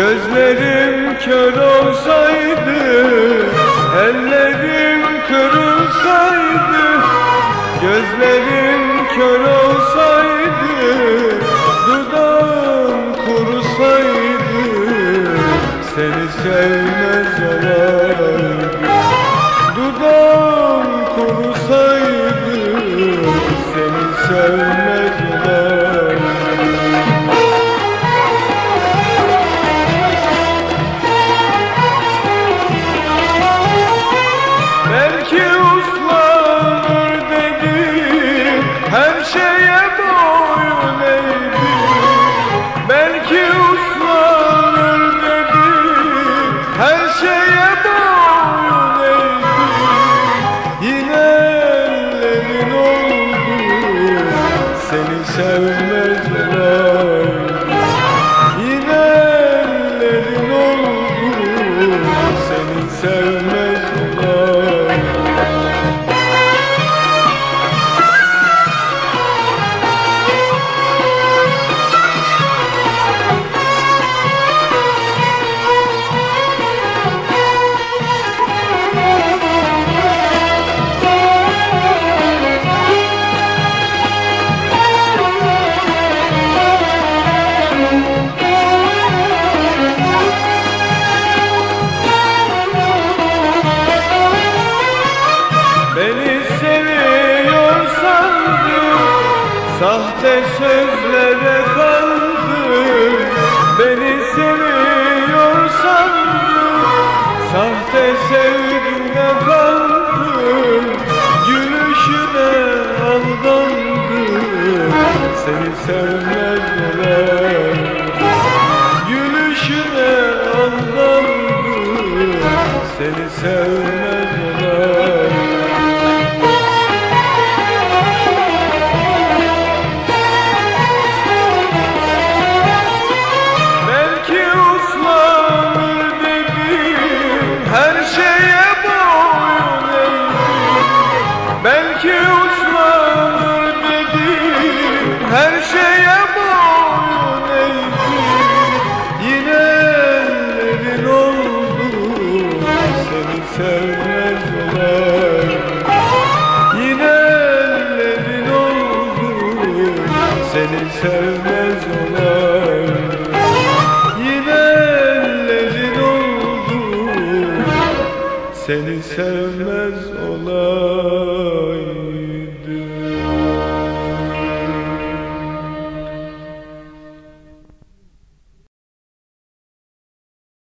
Gözlerim kör olsaydı Ellerim kırılsaydı Gözlerim kör olsaydı Dudağım kurusaydı Seni sevmez olaydı Seni Sahte sözlere kandım Beni seviyor sandım. Sahte sevgine kandım Gülüşüne aldandım. Seni sevmez olayım Gülüşüne aldandım. Seni sevmez Olayım Yine ellerin oldu Seni sevmez olayım Yine ellerin oldu Seni sevmez olayım